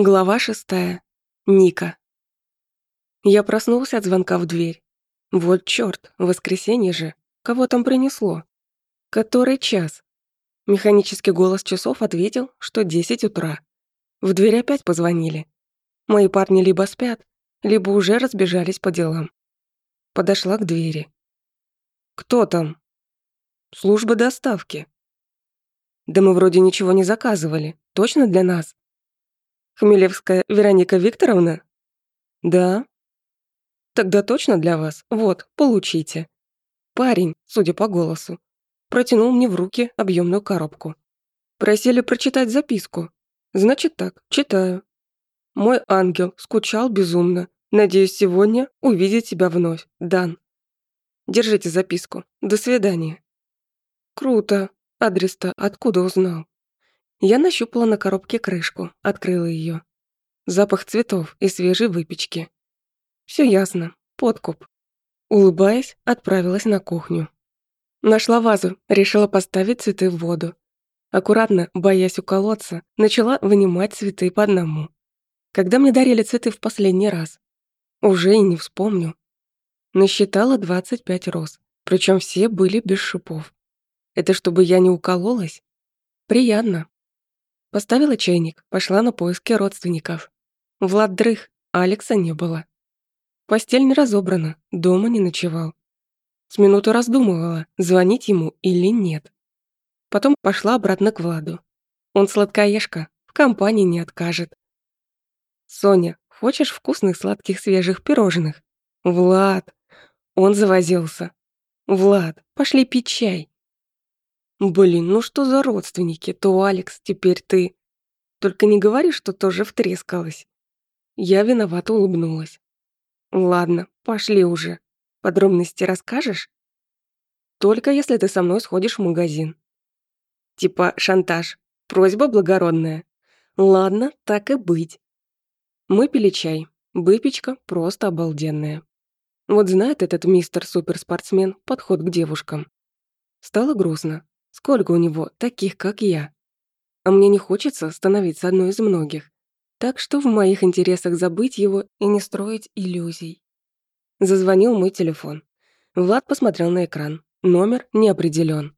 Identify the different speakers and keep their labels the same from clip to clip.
Speaker 1: Глава шестая. Ника. Я проснулся от звонка в дверь. Вот чёрт, воскресенье же. Кого там принесло? Который час? Механический голос часов ответил, что десять утра. В дверь опять позвонили. Мои парни либо спят, либо уже разбежались по делам. Подошла к двери. «Кто там?» «Служба доставки». «Да мы вроде ничего не заказывали. Точно для нас?» Хмелевская Вероника Викторовна?» «Да». «Тогда точно для вас. Вот, получите». Парень, судя по голосу, протянул мне в руки объемную коробку. Просили прочитать записку. Значит так, читаю. «Мой ангел скучал безумно. Надеюсь, сегодня увидеть тебя вновь. Дан». «Держите записку. До свидания». «Круто. Адрес-то откуда узнал?» Я нащупала на коробке крышку, открыла ее. Запах цветов и свежей выпечки. Все ясно. Подкуп. Улыбаясь, отправилась на кухню. Нашла вазу, решила поставить цветы в воду. Аккуратно, боясь уколоться, начала вынимать цветы по одному. Когда мне дарили цветы в последний раз? Уже и не вспомню. Насчитала 25 роз, причем все были без шипов. Это чтобы я не укололась? Приятно. Поставила чайник, пошла на поиски родственников. Влад дрых, а Алекса не было. Постель не разобрана, дома не ночевал. С минуту раздумывала, звонить ему или нет. Потом пошла обратно к Владу. Он сладкоежка, в компании не откажет. «Соня, хочешь вкусных сладких свежих пирожных?» «Влад!» Он завозился. «Влад, пошли пить чай!» Блин, ну что за родственники? То Алекс, теперь ты. Только не говори, что тоже втрескалась. Я виновато улыбнулась. Ладно, пошли уже. Подробности расскажешь? Только если ты со мной сходишь в магазин. Типа шантаж. Просьба благородная. Ладно, так и быть. Мы пили чай. Выпечка просто обалденная. Вот знает этот мистер-суперспортсмен подход к девушкам. Стало грустно. Сколько у него таких, как я? А мне не хочется становиться одной из многих. Так что в моих интересах забыть его и не строить иллюзий. Зазвонил мой телефон. Влад посмотрел на экран. Номер не определен.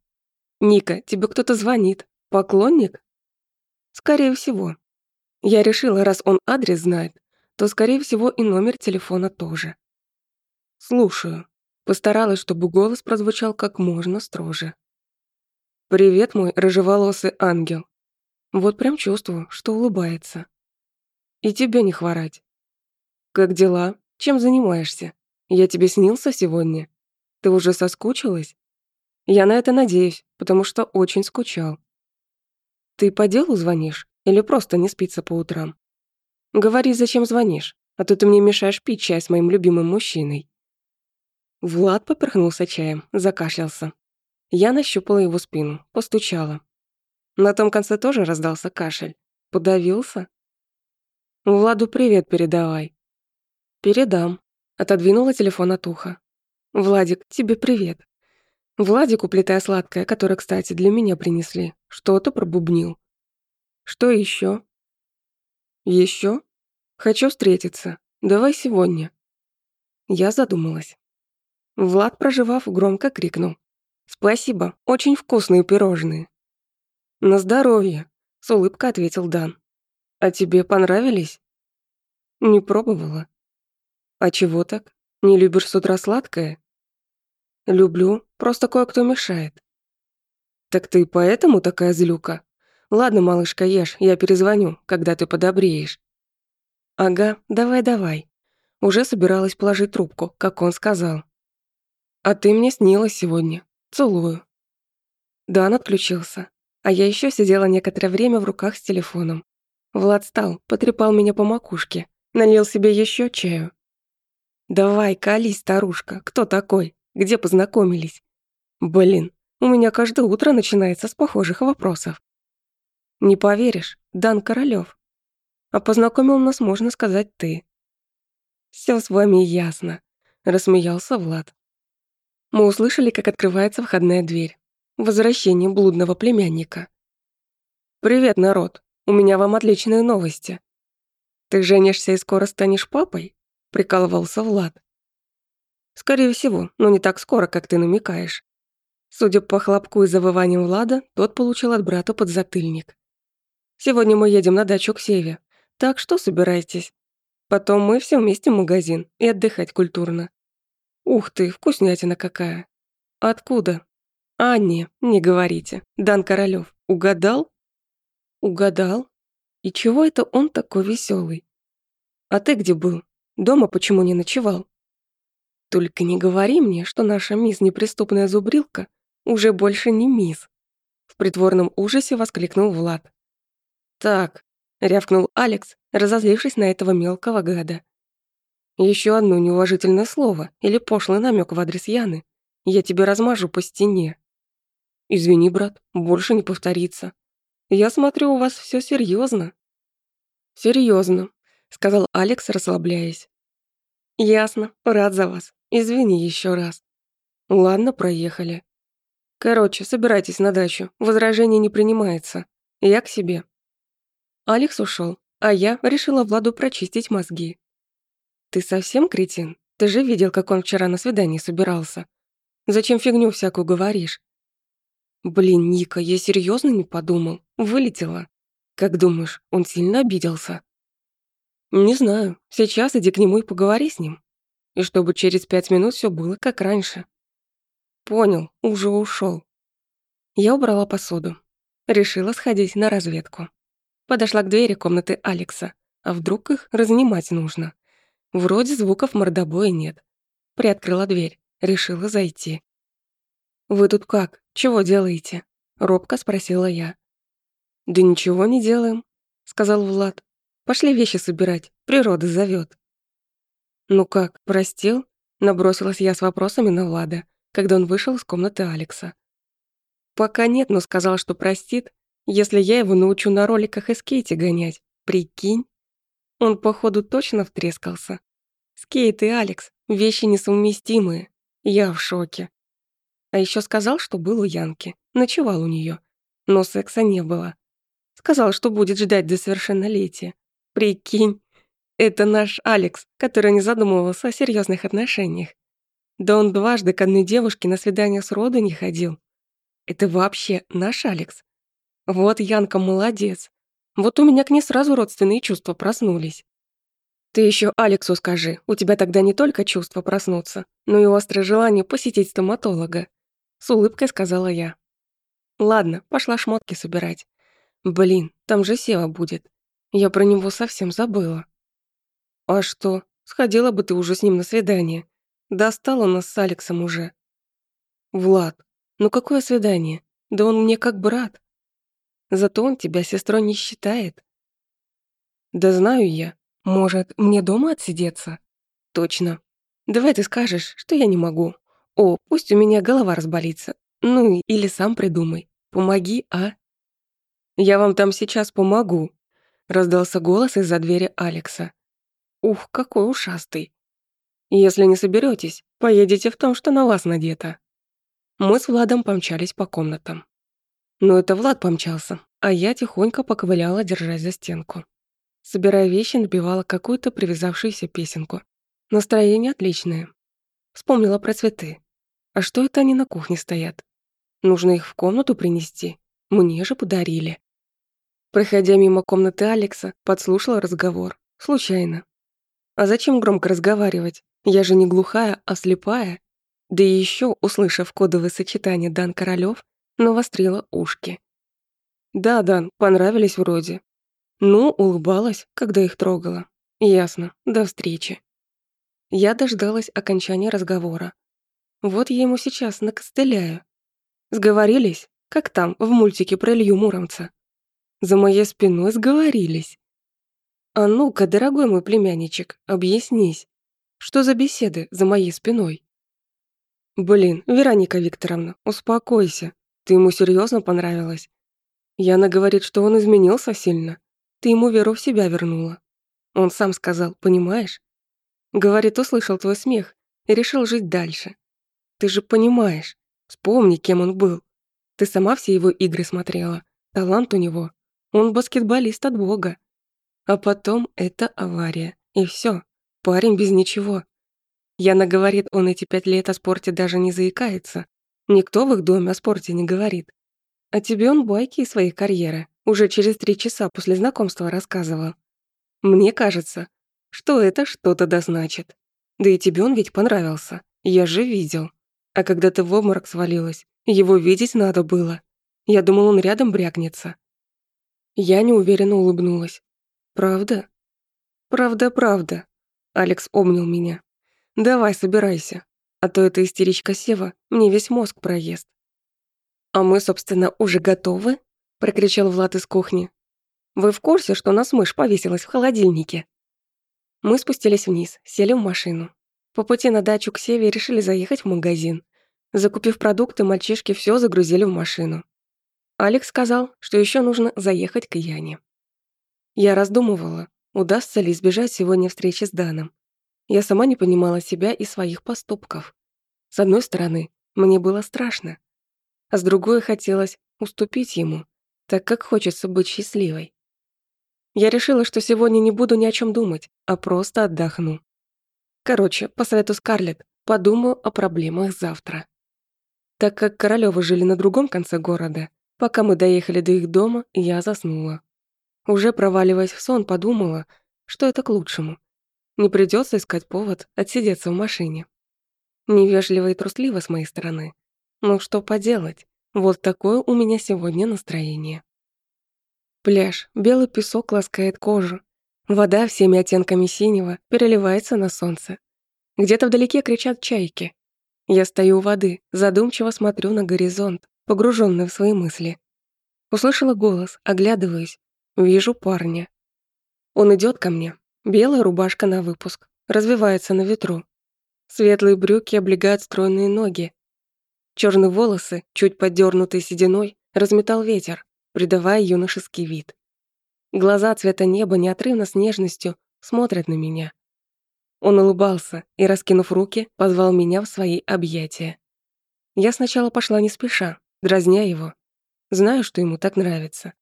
Speaker 1: «Ника, тебе кто-то звонит. Поклонник?» «Скорее всего». Я решила, раз он адрес знает, то, скорее всего, и номер телефона тоже. «Слушаю». Постаралась, чтобы голос прозвучал как можно строже. «Привет, мой рыжеволосый ангел». Вот прям чувствую, что улыбается. «И тебе не хворать». «Как дела? Чем занимаешься? Я тебе снился сегодня? Ты уже соскучилась?» «Я на это надеюсь, потому что очень скучал». «Ты по делу звонишь или просто не спится по утрам?» «Говори, зачем звонишь, а то ты мне мешаешь пить чай с моим любимым мужчиной». Влад поперхнулся чаем, закашлялся, я нащупала его спину, постучала. На том конце тоже раздался кашель. Подавился? «Владу привет передавай». «Передам», — отодвинула телефон от уха. «Владик, тебе привет». Владик, уплетая сладкое, которое, кстати, для меня принесли, что-то пробубнил. «Что еще? Еще? Хочу встретиться. Давай сегодня». Я задумалась. Влад, проживав, громко крикнул. «Спасибо, очень вкусные пирожные». «На здоровье», — с улыбкой ответил Дан. «А тебе понравились?» «Не пробовала». «А чего так? Не любишь с утра сладкое?» «Люблю, просто кое-кто мешает». «Так ты поэтому такая злюка? Ладно, малышка, ешь, я перезвоню, когда ты подобреешь». «Ага, давай-давай». Уже собиралась положить трубку, как он сказал. «А ты мне снилась сегодня. Целую». Дан отключился, а я еще сидела некоторое время в руках с телефоном. Влад стал, потрепал меня по макушке, налил себе еще чаю. «Давай, колись, старушка, кто такой? Где познакомились?» «Блин, у меня каждое утро начинается с похожих вопросов». «Не поверишь, Дан Королёв. А познакомил нас, можно сказать, ты». «Всё с вами ясно», — рассмеялся Влад. Мы услышали, как открывается входная дверь. Возвращение блудного племянника. «Привет, народ. У меня вам отличные новости». «Ты женишься и скоро станешь папой?» — прикалывался Влад. «Скорее всего, но не так скоро, как ты намекаешь». Судя по хлопку и завыванию Влада, тот получил от брата подзатыльник. «Сегодня мы едем на дачу к Севе, так что собирайтесь. Потом мы все вместе в магазин и отдыхать культурно. Ух ты, вкуснятина какая. Откуда? Анне, не, говорите. Дан Королёв, угадал? Угадал. И чего это он такой веселый? А ты где был? Дома почему не ночевал? Только не говори мне, что наша мисс Неприступная Зубрилка уже больше не мисс. В притворном ужасе воскликнул Влад. Так, рявкнул Алекс, разозлившись на этого мелкого гада. Еще одно неуважительное слово или пошлый намек в адрес Яны. Я тебя размажу по стене. Извини, брат, больше не повторится. Я смотрю, у вас все серьезно. Серьезно, сказал Алекс, расслабляясь. Ясно, рад за вас. Извини еще раз. Ладно, проехали. Короче, собирайтесь на дачу. Возражение не принимается. Я к себе. Алекс ушел, а я решила Владу прочистить мозги. Ты совсем кретин? Ты же видел, как он вчера на свидание собирался. Зачем фигню всякую говоришь? Блин, Ника, я серьезно не подумал. Вылетела. Как думаешь, он сильно обиделся? Не знаю. Сейчас иди к нему и поговори с ним. И чтобы через пять минут все было как раньше. Понял, уже ушел. Я убрала посуду. Решила сходить на разведку. Подошла к двери комнаты Алекса. А вдруг их разнимать нужно? Вроде звуков мордобоя нет. Приоткрыла дверь, решила зайти. «Вы тут как? Чего делаете?» — робко спросила я. «Да ничего не делаем», — сказал Влад. «Пошли вещи собирать, природа зовет. «Ну как, простил?» — набросилась я с вопросами на Влада, когда он вышел из комнаты Алекса. «Пока нет, но сказал, что простит, если я его научу на роликах и скейте гонять. Прикинь?» Он, походу, точно втрескался. Скейт и Алекс — вещи несовместимые. Я в шоке. А еще сказал, что был у Янки, ночевал у нее, но секса не было. Сказал, что будет ждать до совершеннолетия. Прикинь, это наш Алекс, который не задумывался о серьезных отношениях. Да он дважды к одной девушке на свидание с Родой не ходил. Это вообще наш Алекс. Вот Янка молодец. Вот у меня к ней сразу родственные чувства проснулись. Ты еще Алексу скажи, у тебя тогда не только чувства проснутся, но и острое желание посетить стоматолога. С улыбкой сказала я. Ладно, пошла шмотки собирать. Блин, там же Сева будет. Я про него совсем забыла. А что, сходила бы ты уже с ним на свидание. Достал он нас с Алексом уже. Влад, ну какое свидание? Да он мне как брат. Зато он тебя сестрой не считает. Да знаю я. Может, мне дома отсидеться? Точно. Давай ты скажешь, что я не могу. О, пусть у меня голова разболится. Ну, или сам придумай. Помоги, а? Я вам там сейчас помогу. Раздался голос из-за двери Алекса. Ух, какой ушастый. Если не соберетесь, поедете в том, что на вас надето. Мы с Владом помчались по комнатам. Но это Влад помчался, а я тихонько поковыляла, держась за стенку. Собирая вещи, набивала какую-то привязавшуюся песенку. Настроение отличное. Вспомнила про цветы. А что это они на кухне стоят? Нужно их в комнату принести. Мне же подарили. Проходя мимо комнаты Алекса, подслушала разговор. Случайно. А зачем громко разговаривать? Я же не глухая, а слепая. Да и еще, услышав кодовое сочетание Дан Королёв, вострила ушки. «Да, Дан, понравились вроде». Ну, улыбалась, когда их трогала. «Ясно, до встречи». Я дождалась окончания разговора. Вот я ему сейчас накостыляю. Сговорились, как там, в мультике про Илью Муромца. За моей спиной сговорились. А ну-ка, дорогой мой племянничек, объяснись, что за беседы за моей спиной? Блин, Вероника Викторовна, успокойся. Ты ему серьезно понравилась? Яна говорит, что он изменился сильно. Ты ему веру в себя вернула. Он сам сказал, понимаешь? Говорит, услышал твой смех и решил жить дальше. Ты же понимаешь. Вспомни, кем он был. Ты сама все его игры смотрела. Талант у него. Он баскетболист от бога. А потом это авария. И все. Парень без ничего. Яна говорит, он эти пять лет о спорте даже не заикается, Никто в их доме о спорте не говорит. А тебе он байки из своей карьеры уже через три часа после знакомства рассказывал. Мне кажется, что это что-то дозначит. Да и тебе он ведь понравился. Я же видел. А когда ты в обморок свалилась, его видеть надо было. Я думал, он рядом брякнется. Я неуверенно улыбнулась. «Правда?» «Правда, правда», — Алекс обнял меня. «Давай, собирайся а то эта истеричка Сева мне весь мозг проест. «А мы, собственно, уже готовы?» — прокричал Влад из кухни. «Вы в курсе, что у нас мышь повесилась в холодильнике?» Мы спустились вниз, сели в машину. По пути на дачу к Севе решили заехать в магазин. Закупив продукты, мальчишки все загрузили в машину. Алекс сказал, что еще нужно заехать к Яне. Я раздумывала, удастся ли избежать сегодня встречи с Даном. Я сама не понимала себя и своих поступков. С одной стороны, мне было страшно, а с другой хотелось уступить ему, так как хочется быть счастливой. Я решила, что сегодня не буду ни о чем думать, а просто отдохну. Короче, по совету Скарлетт, подумаю о проблемах завтра. Так как королевы жили на другом конце города, пока мы доехали до их дома, я заснула. Уже проваливаясь в сон, подумала, что это к лучшему — не придется искать повод отсидеться в машине. Невежливо и трусливо с моей стороны. Ну что поделать, вот такое у меня сегодня настроение. Пляж, белый песок ласкает кожу. Вода всеми оттенками синего переливается на солнце. Где-то вдалеке кричат чайки. Я стою у воды, задумчиво смотрю на горизонт, погруженный в свои мысли. Услышала голос, оглядываюсь. Вижу парня. Он идет ко мне, Белая рубашка на выпуск, развивается на ветру. Светлые брюки облегают стройные ноги. Черные волосы, чуть поддернутые сединой, разметал ветер, придавая юношеский вид. Глаза цвета неба неотрывно с нежностью смотрят на меня. Он улыбался и, раскинув руки, позвал меня в свои объятия. Я сначала пошла не спеша, дразня его. Знаю, что ему так нравится.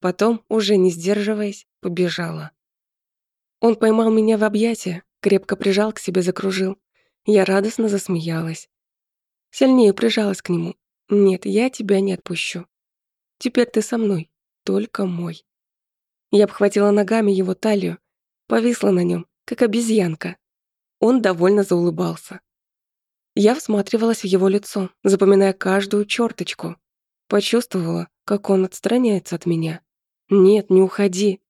Speaker 1: Потом, уже не сдерживаясь, побежала. Он поймал меня в объятия, крепко прижал к себе, закружил. Я радостно засмеялась. Сильнее прижалась к нему. «Нет, я тебя не отпущу. Теперь ты со мной, только мой». Я обхватила ногами его талию, повисла на нем, как обезьянка. Он довольно заулыбался. Я всматривалась в его лицо, запоминая каждую черточку. Почувствовала, как он отстраняется от меня. «Нет, не уходи!»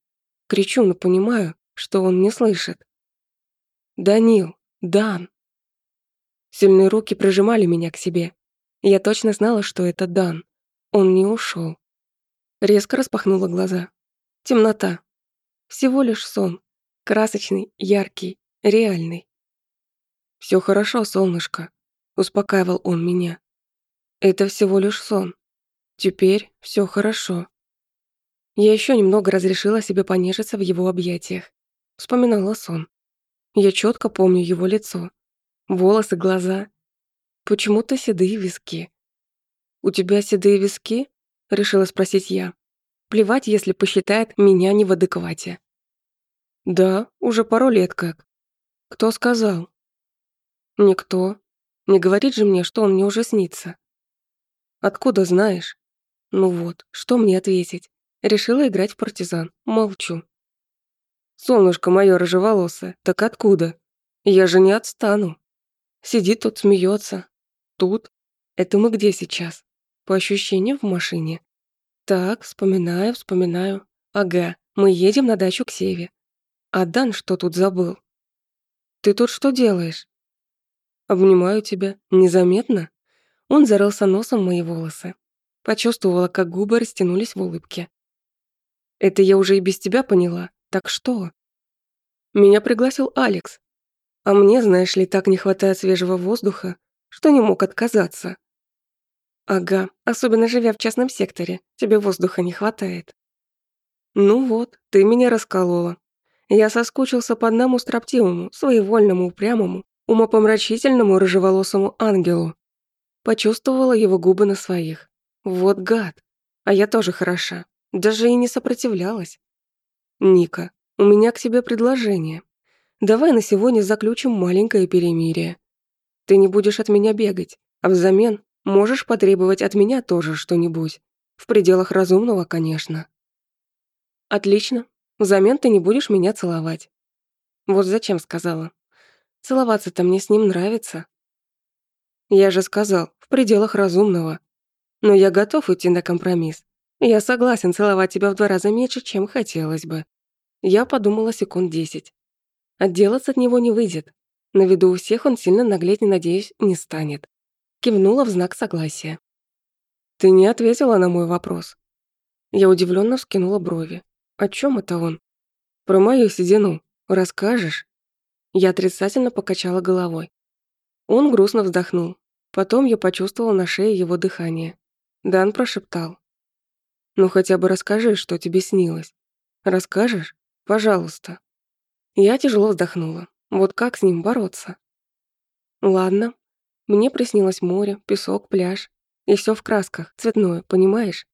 Speaker 1: Кричу, но понимаю, что он не слышит. «Данил! Дан!» Сильные руки прижимали меня к себе. Я точно знала, что это Дан. Он не ушел. Резко распахнула глаза. Темнота. Всего лишь сон. Красочный, яркий, реальный. Все хорошо, солнышко», — успокаивал он меня. «Это всего лишь сон. Теперь все хорошо». Я еще немного разрешила себе понежиться в его объятиях. Вспоминала сон. Я четко помню его лицо. Волосы, глаза. Почему-то седые виски. «У тебя седые виски?» — решила спросить я. Плевать, если посчитает меня не в адеквате. «Да, уже пару лет как. Кто сказал?» «Никто. Не говорит же мне, что он мне уже снится». «Откуда знаешь?» «Ну вот, что мне ответить?» Решила играть в партизан. Молчу. Солнышко мое рыжеволосое, так откуда? Я же не отстану. Сидит тут, смеется. Тут? Это мы где сейчас? По ощущениям в машине. Так, вспоминаю, вспоминаю. Ага, мы едем на дачу к Севе. А Дан что тут забыл? Ты тут что делаешь? Обнимаю тебя. Незаметно? Он зарылся носом мои волосы. Почувствовала, как губы растянулись в улыбке. Это я уже и без тебя поняла, так что? Меня пригласил Алекс. А мне, знаешь ли, так не хватает свежего воздуха, что не мог отказаться. Ага, особенно живя в частном секторе, тебе воздуха не хватает. Ну вот, ты меня расколола. Я соскучился по одному строптивому, своевольному, упрямому, умопомрачительному рыжеволосому ангелу. Почувствовала его губы на своих. Вот гад. А я тоже хороша. Даже и не сопротивлялась. «Ника, у меня к тебе предложение. Давай на сегодня заключим маленькое перемирие. Ты не будешь от меня бегать, а взамен можешь потребовать от меня тоже что-нибудь. В пределах разумного, конечно». «Отлично. Взамен ты не будешь меня целовать». «Вот зачем сказала. Целоваться-то мне с ним нравится». «Я же сказал, в пределах разумного. Но я готов идти на компромисс. Я согласен целовать тебя в два раза меньше, чем хотелось бы. Я подумала секунд десять. Отделаться от него не выйдет. На виду у всех он сильно наглеть, не надеюсь, не станет. Кивнула в знак согласия. «Ты не ответила на мой вопрос». Я удивленно вскинула брови. «О чем это он?» «Про мою седину. Расскажешь?» Я отрицательно покачала головой. Он грустно вздохнул. Потом я почувствовала на шее его дыхание. Дан прошептал. «Ну хотя бы расскажи, что тебе снилось. Расскажешь?» Пожалуйста». Я тяжело вздохнула. Вот как с ним бороться? Ладно. Мне приснилось море, песок, пляж. И все в красках, цветное, понимаешь?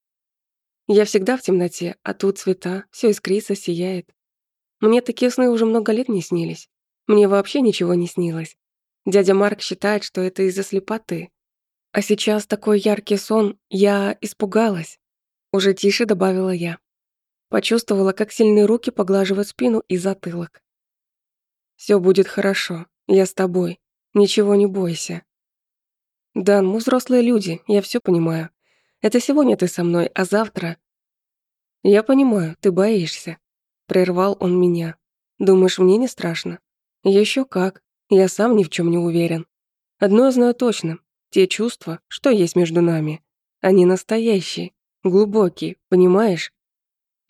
Speaker 1: Я всегда в темноте, а тут цвета, все искрится, сияет. Мне такие сны уже много лет не снились. Мне вообще ничего не снилось. Дядя Марк считает, что это из-за слепоты. А сейчас такой яркий сон, я испугалась. Уже тише добавила я. Почувствовала, как сильные руки поглаживают спину и затылок. «Все будет хорошо. Я с тобой. Ничего не бойся». «Дан, ну, мы взрослые люди, я все понимаю. Это сегодня ты со мной, а завтра...» «Я понимаю, ты боишься». Прервал он меня. «Думаешь, мне не страшно?» Еще как. Я сам ни в чем не уверен. Одно я знаю точно. Те чувства, что есть между нами, они настоящие, глубокие, понимаешь?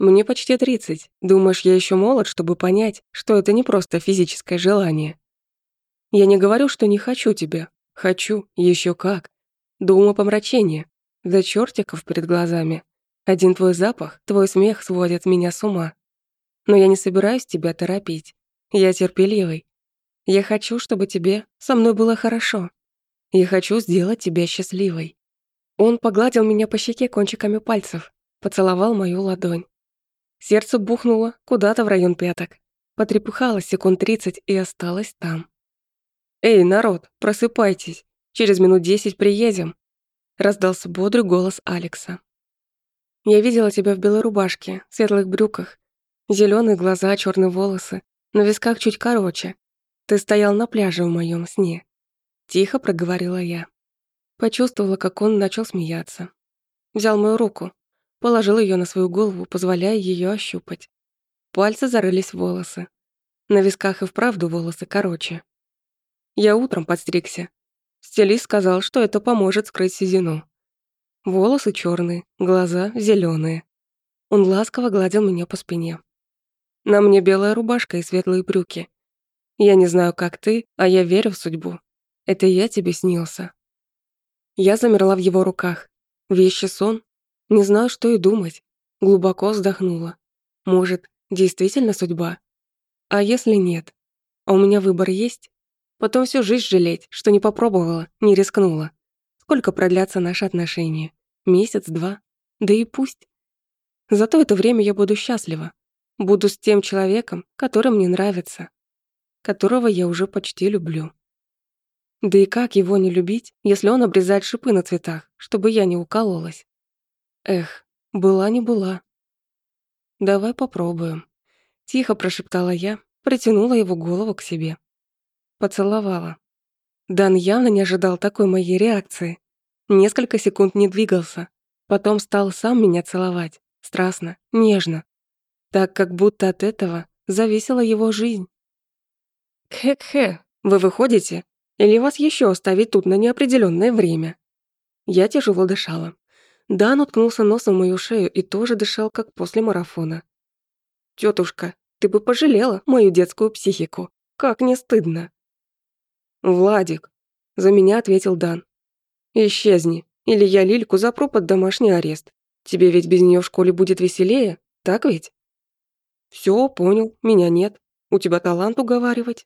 Speaker 1: Мне почти 30. Думаешь, я еще молод, чтобы понять, что это не просто физическое желание? Я не говорю, что не хочу тебя. Хочу, еще как. До умопомрачения. До чертиков перед глазами. Один твой запах, твой смех сводят меня с ума. Но я не собираюсь тебя торопить. Я терпеливый. Я хочу, чтобы тебе со мной было хорошо. Я хочу сделать тебя счастливой. Он погладил меня по щеке кончиками пальцев, поцеловал мою ладонь. Сердце бухнуло куда-то в район пяток. Потрепыхалось секунд 30 и осталось там. «Эй, народ, просыпайтесь. Через минут 10 приедем», — раздался бодрый голос Алекса. «Я видела тебя в белой рубашке, светлых брюках. зеленые глаза, черные волосы, на висках чуть короче. Ты стоял на пляже в моем сне». Тихо проговорила я. Почувствовала, как он начал смеяться. Взял мою руку, положил ее на свою голову, позволяя ее ощупать. Пальцы зарылись в волосы. На висках и вправду волосы короче. Я утром подстригся. Стилист сказал, что это поможет скрыть седину. Волосы черные, глаза зеленые. Он ласково гладил меня по спине. На мне белая рубашка и светлые брюки. Я не знаю, как ты, а я верю в судьбу. Это я тебе снился. Я замерла в его руках. Вещи сон не знаю, что и думать. Глубоко вздохнула. Может, действительно судьба? А если нет? А у меня выбор есть? Потом всю жизнь жалеть, что не попробовала, не рискнула. Сколько продлятся наши отношения? Месяц, два? Да и пусть. Зато это время я буду счастлива. Буду с тем человеком, который мне нравится, которого я уже почти люблю. Да и как его не любить, если он обрезает шипы на цветах, чтобы я не укололась? Эх, была не была. «Давай попробуем», — тихо прошептала я, притянула его голову к себе. Поцеловала. Дан явно не ожидал такой моей реакции. Несколько секунд не двигался. Потом стал сам меня целовать. Страстно, нежно. Так как будто от этого зависела его жизнь. «Хе-хе, вы выходите? Или вас еще оставить тут на неопределенное время?» Я тяжело дышала. Дан уткнулся носом в мою шею и тоже дышал, как после марафона. «Тётушка, ты бы пожалела мою детскую психику. Как не стыдно!» «Владик!» — за меня ответил Дан. «Исчезни, или я Лильку запру под домашний арест. Тебе ведь без нее в школе будет веселее, так ведь?» «Все, понял, меня нет. У тебя талант уговаривать».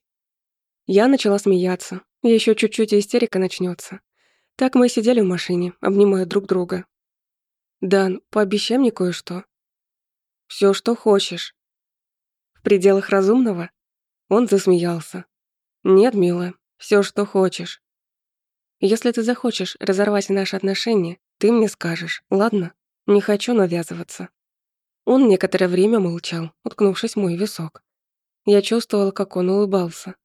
Speaker 1: Я начала смеяться. Еще чуть-чуть и истерика начнется. Так мы сидели в машине, обнимая друг друга, «Дан, ну, пообещай мне кое-что». «Все, что хочешь». «В пределах разумного?» Он засмеялся. «Нет, милая, все, что хочешь. Если ты захочешь разорвать наши отношения, ты мне скажешь, ладно? Не хочу навязываться». Он некоторое время молчал, уткнувшись в мой висок. Я чувствовала, как он улыбался.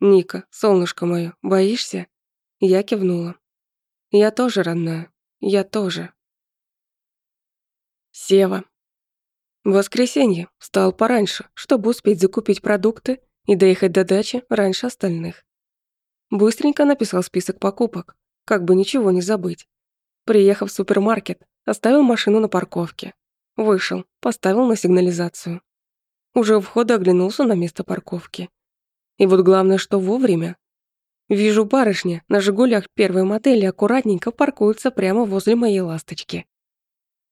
Speaker 1: «Ника, солнышко мое, боишься?» Я кивнула. «Я тоже, родная, я тоже». Сева. В воскресенье встал пораньше, чтобы успеть закупить продукты и доехать до дачи раньше остальных. Быстренько написал список покупок, как бы ничего не забыть. Приехав в супермаркет, оставил машину на парковке. Вышел, поставил на сигнализацию. Уже у входа оглянулся на место парковки. И вот главное, что вовремя. Вижу барышня на «Жигулях» первой модели аккуратненько паркуется прямо возле моей ласточки.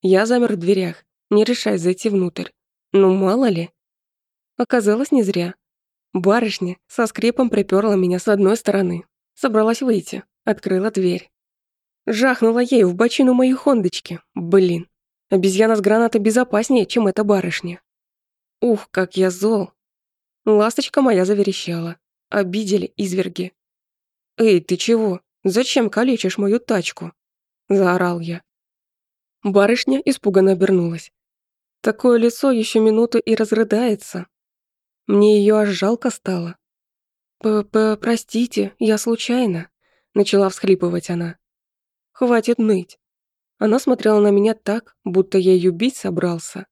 Speaker 1: Я замер в дверях, не решаясь зайти внутрь. Ну, мало ли. Оказалось, не зря. Барышня со скрипом приперла меня с одной стороны. Собралась выйти, открыла дверь. Жахнула ей в бочину моей хондочки. Блин, обезьяна с гранатой безопаснее, чем эта барышня. Ух, как я зол. Ласточка моя заверещала. Обидели изверги. «Эй, ты чего? Зачем калечишь мою тачку?» Заорал я. Барышня испуганно обернулась. Такое лицо еще минуту и разрыдается. Мне ее аж жалко стало. «П -п «Простите, я случайно», — начала всхлипывать она. «Хватит ныть». Она смотрела на меня так, будто я ее бить собрался.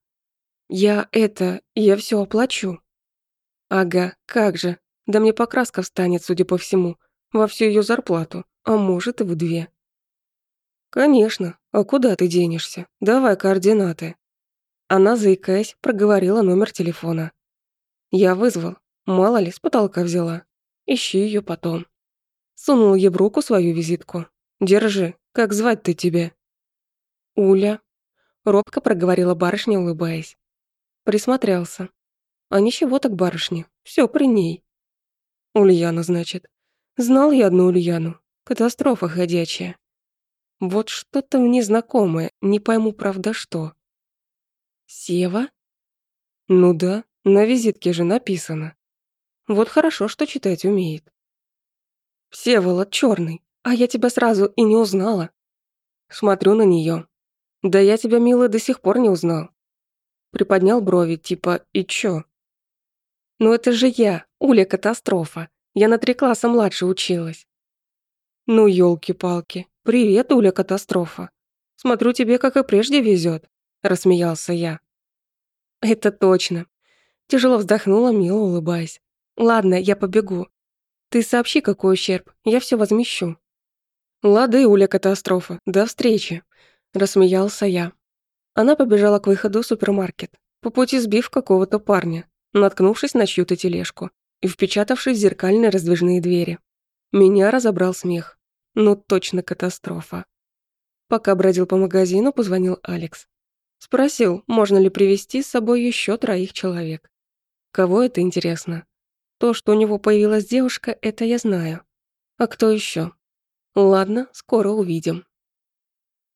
Speaker 1: «Я это, я все оплачу». «Ага, как же, да мне покраска встанет, судя по всему, во всю ее зарплату, а может и в две». «Конечно, а куда ты денешься? Давай координаты». Она, заикаясь, проговорила номер телефона. Я вызвал. Мало ли, с потолка взяла. Ищи ее потом. Сунул ей в руку свою визитку. «Держи. Как звать-то тебя?» тебе? — робко проговорила барышня, улыбаясь. Присмотрелся. «А ничего так, барышня. Все при ней». «Ульяна, значит. Знал я одну Ульяну. Катастрофа ходячая. Вот что-то мне знакомое, не пойму, правда, что. Сева? Ну да, на визитке же написано. Вот хорошо, что читать умеет. Всеволод черный, а я тебя сразу и не узнала. Смотрю на нее. Да я тебя, милая, до сих пор не узнал. Приподнял брови, типа «И чё?» «Ну это же я, Уля-катастрофа. Я на три класса младше училась». елки ну, ёлки-палки, «Привет, Уля Катастрофа. Смотрю, тебе, как и прежде, везет», — рассмеялся я. «Это точно». Тяжело вздохнула, мило улыбаясь. «Ладно, я побегу. Ты сообщи, какой ущерб, я все возмещу». «Лады, Уля Катастрофа, до встречи», — рассмеялся я. Она побежала к выходу в супермаркет, по пути сбив какого-то парня, наткнувшись на чью-то тележку и впечатавшись в зеркальные раздвижные двери. Меня разобрал смех. Ну, точно катастрофа. Пока бродил по магазину, позвонил Алекс. Спросил, можно ли привести с собой еще троих человек. Кого это интересно? То, что у него появилась девушка, это я знаю. А кто еще? Ладно, скоро увидим.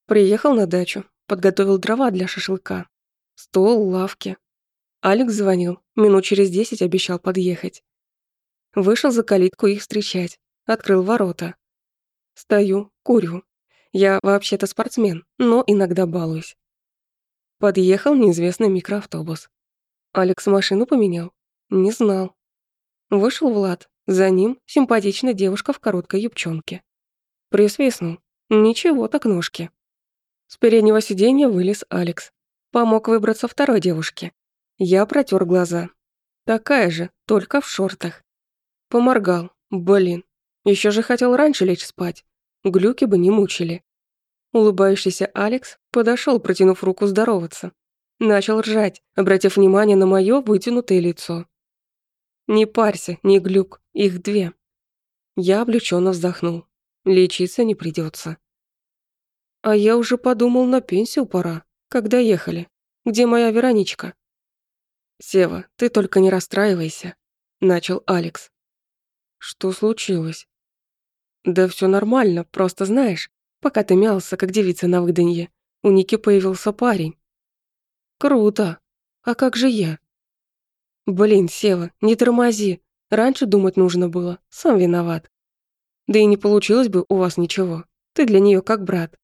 Speaker 1: Приехал на дачу, подготовил дрова для шашлыка. Стол, лавки. Алекс звонил, минут через десять обещал подъехать. Вышел за калитку их встречать, открыл ворота. Стою, курю. Я вообще-то спортсмен, но иногда балуюсь. Подъехал неизвестный микроавтобус. Алекс машину поменял? Не знал. Вышел Влад. За ним симпатичная девушка в короткой юбчонке. Присвистнул. Ничего так ножки. С переднего сиденья вылез Алекс. Помог выбраться второй девушке. Я протер глаза. Такая же, только в шортах. Поморгал. Блин, еще же хотел раньше лечь спать. Глюки бы не мучили. Улыбающийся Алекс подошел, протянув руку здороваться. Начал ржать, обратив внимание на мое вытянутое лицо. «Не парься, не глюк, их две». Я облегченно вздохнул. Лечиться не придется. «А я уже подумал, на пенсию пора. Когда ехали? Где моя Вероничка?» «Сева, ты только не расстраивайся», — начал Алекс. «Что случилось?» Да все нормально, просто знаешь, пока ты мялся, как девица на выданье, у Ники появился парень. Круто. А как же я? Блин, Сева, не тормози. Раньше думать нужно было, сам виноват. Да и не получилось бы у вас ничего. Ты для нее как брат.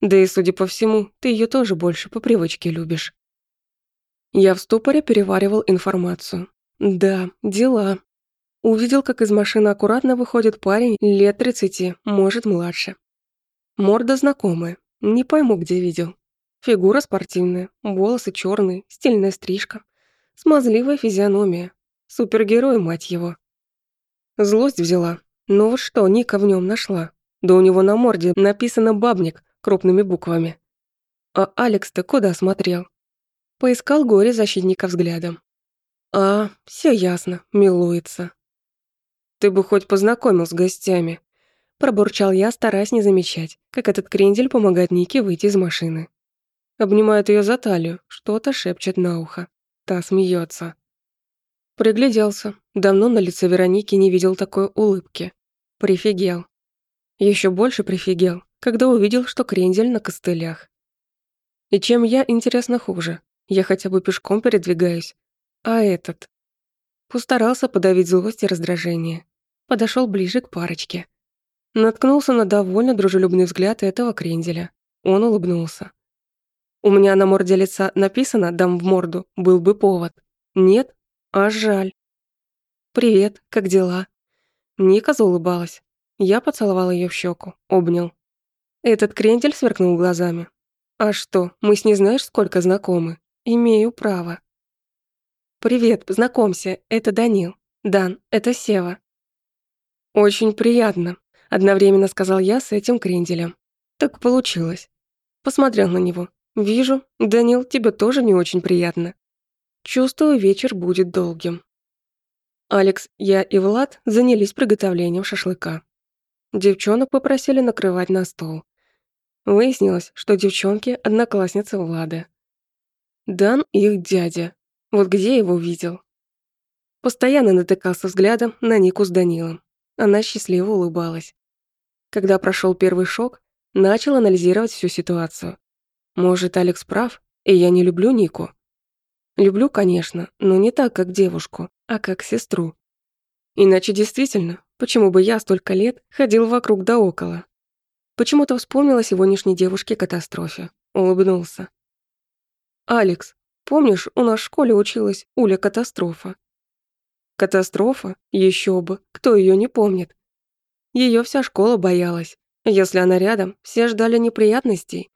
Speaker 1: Да и, судя по всему, ты ее тоже больше по привычке любишь. Я в ступоре переваривал информацию. Да, дела. Увидел, как из машины аккуратно выходит парень лет тридцати, может, младше. Морда знакомая, не пойму, где видел. Фигура спортивная, волосы черные, стильная стрижка, смазливая физиономия. Супергерой, мать его. Злость взяла. Но вот что Ника в нем нашла? Да у него на морде написано «бабник» крупными буквами. А Алекс-то куда смотрел? Поискал горе защитника взглядом. А, все ясно, милуется. Ты бы хоть познакомил с гостями. Пробурчал я, стараясь не замечать, как этот крендель помогает Нике выйти из машины. Обнимает ее за талию, что-то шепчет на ухо. Та смеется. Пригляделся. Давно на лице Вероники не видел такой улыбки. Прифигел. Еще больше прифигел, когда увидел, что крендель на костылях. И чем я, интересно, хуже? Я хотя бы пешком передвигаюсь. А этот? Постарался подавить злость и раздражение подошел ближе к парочке. Наткнулся на довольно дружелюбный взгляд этого кренделя. Он улыбнулся. У меня на морде лица написано «дам в морду», был бы повод. Нет? А жаль. «Привет, как дела?» Ника заулыбалась. Я поцеловал ее в щеку, обнял. Этот крендель сверкнул глазами. «А что, мы с ней знаешь, сколько знакомы? Имею право». «Привет, познакомься, это Данил. Дан, это Сева. «Очень приятно», — одновременно сказал я с этим кренделем. «Так получилось». Посмотрел на него. «Вижу, Данил, тебе тоже не очень приятно». Чувствую, вечер будет долгим. Алекс, я и Влад занялись приготовлением шашлыка. Девчонок попросили накрывать на стол. Выяснилось, что девчонки – одноклассницы Влада. Дан их дядя. Вот где его видел? Постоянно натыкался взглядом на Нику с Данилом. Она счастливо улыбалась. Когда прошел первый шок, начал анализировать всю ситуацию. Может, Алекс прав, и я не люблю Нику? Люблю, конечно, но не так, как девушку, а как сестру. Иначе действительно, почему бы я столько лет ходил вокруг да около? Почему-то вспомнила сегодняшней девушке-катастрофе. Улыбнулся. «Алекс, помнишь, у нас в школе училась Уля-катастрофа? Катастрофа? Еще бы. Кто ее не помнит? Ее вся школа боялась. Если она рядом, все ждали неприятностей.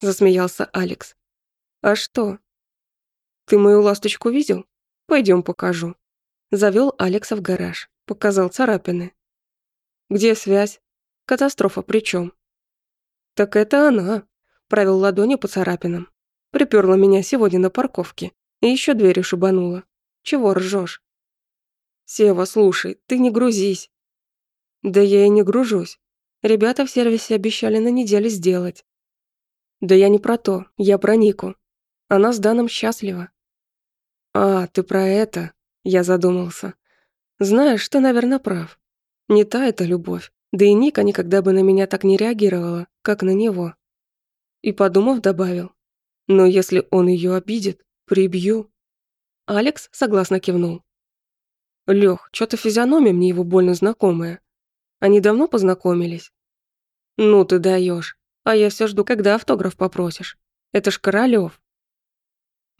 Speaker 1: Засмеялся Алекс. А что? Ты мою ласточку видел? Пойдем покажу. Завел Алекса в гараж. Показал царапины. Где связь? Катастрофа при чем? Так это она. Провел ладонью по царапинам. Припёрла меня сегодня на парковке. И еще двери шибанула. Чего ржешь? Сева, слушай, ты не грузись. Да я и не гружусь. Ребята в сервисе обещали на неделе сделать. Да я не про то, я про Нику. Она с Даном счастлива. А, ты про это? Я задумался. Знаешь, ты, наверное, прав. Не та это любовь. Да и Ника никогда бы на меня так не реагировала, как на него. И подумав, добавил. Но если он ее обидит, прибью. Алекс согласно кивнул. «Лёх, что-то физиономия мне его больно знакомая. Они давно познакомились?» «Ну ты даешь. А я все жду, когда автограф попросишь. Это ж Королёв».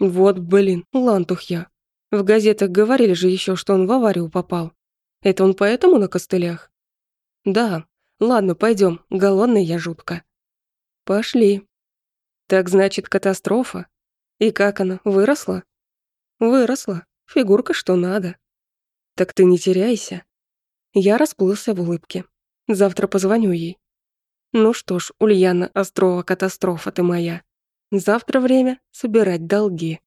Speaker 1: «Вот, блин, лантух я. В газетах говорили же еще, что он в аварию попал. Это он поэтому на костылях?» «Да. Ладно, пойдем. Голодный я жутко». «Пошли». «Так значит, катастрофа? И как она, выросла?» «Выросла. Фигурка что надо». Так ты не теряйся. Я расплылся в улыбке. Завтра позвоню ей. Ну что ж, Ульяна Острова, катастрофа ты моя. Завтра время собирать долги.